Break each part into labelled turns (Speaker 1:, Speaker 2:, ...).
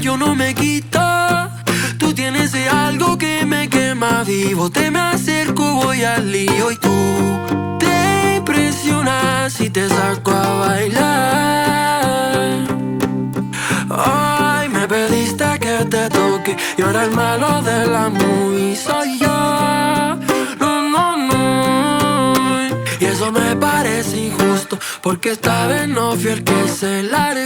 Speaker 1: yo no me quito. Tú tienes algo que me quema vivo. Te me acerco, voy al lío y tú te impresionas si te saco a bailar. Ay, me pediste que te toque y ahora el malo de la movie soy yo. No, no, no. Y eso me parece injusto porque esta vez no fui el que se largó.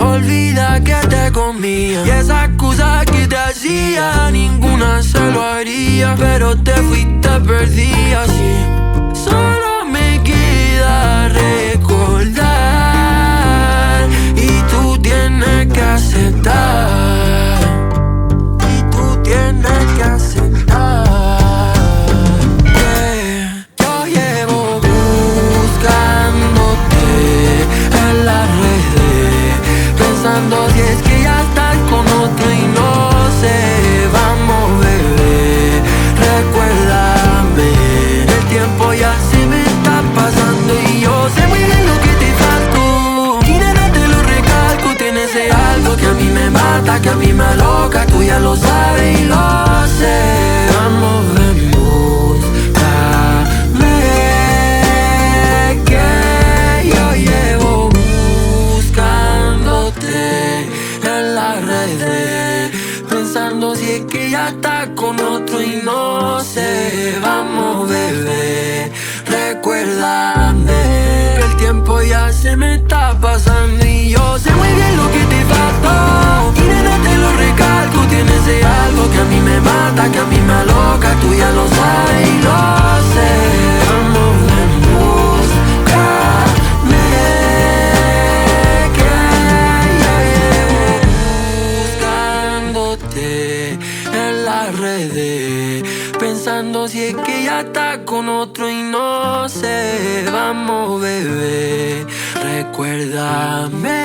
Speaker 1: Olvida que te comía. Y esa excusa que te hacía, ninguna se lo haría. Pero te fuiste mata, que a mí me aloca, tú ya lo sabes y lo sé, vamos ven búscame, que yo llevo buscándote en las redes, pensando si es que ya está con otro y no sé, vamos bebé, recuérdame el tiempo ya se me está pasando y yo que a mí me aloca, tú ya lo sabes y lo sé, vamos búscame, que yo llevo buscándote en las redes, pensando si es que ya está con otro y no sé, vamos bebé, recuérdame.